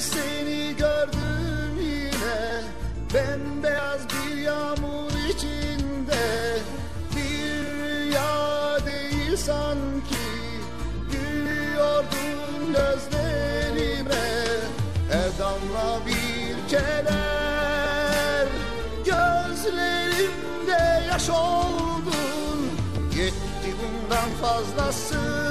seni gördüm yine. Bembeyaz bir yağmur içinde. Bir rüya değil sanki. Gülüyordun gözlerime. Her damla bir keder Gözlerimde yaş oldun. Yetti bundan fazlası.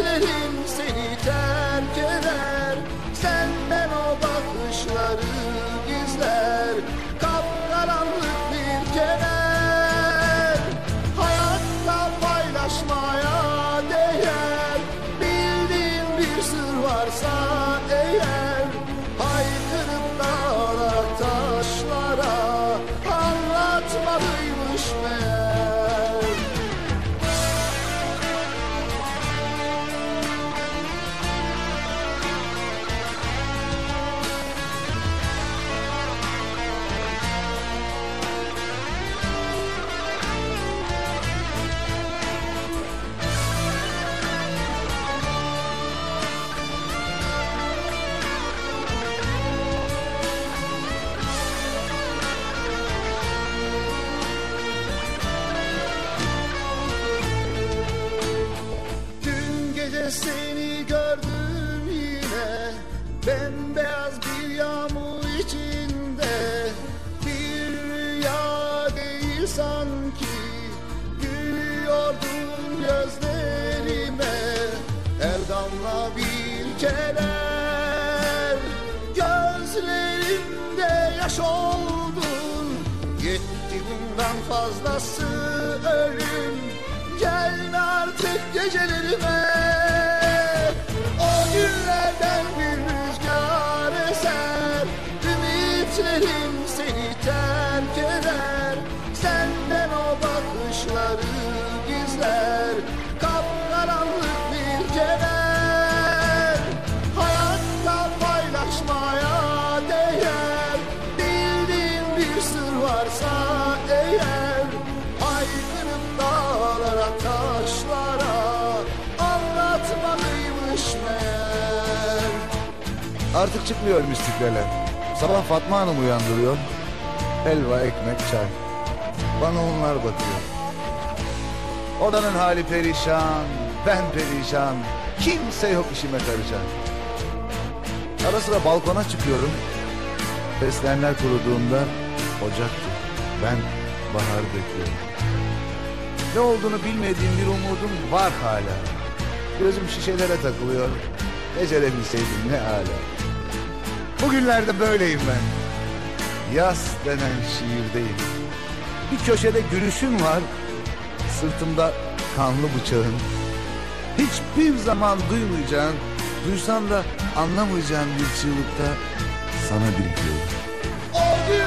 Ümitlerim seni terk eder. Senden o bakışları gizler. Kapkaranlık bir kemer Hayatta paylaşmaya değer. Bildiğin bir sır varsa eğer. Haykırıp dağlara taşlara Anlatmalıymış meğer sanki Gülüyordun gözlerime. Her damla bir keder Gözlerimde yaş oldun Yetti bundan fazlası ölüm Gelme artık gecelerime Artık çıkmıyor mistiklere. Sabah Fatma Hanım uyandırıyor. Helva, ekmek, çay. Bana onlar bakıyor. Odanın hali perişan, ben perişan. Kimse yok işime karışan. Ara sıra balkona çıkıyorum. Fesleğenler kuruduğunda ocaktı. Ben bahar bekliyorum. Ne olduğunu bilmediğim bir umudum var hala. Gözüm şişelere takılıyor. Becerebilseydim ne hala. Bugünlerde böyleyim ben. Yaz denen şiirdeyim. Bir köşede gülüşüm var. Sırtımda kanlı bıçağın. Hiçbir zaman duymayacağın, duysan da anlamayacağın bir çığlıkta sana birikiyorum. O günler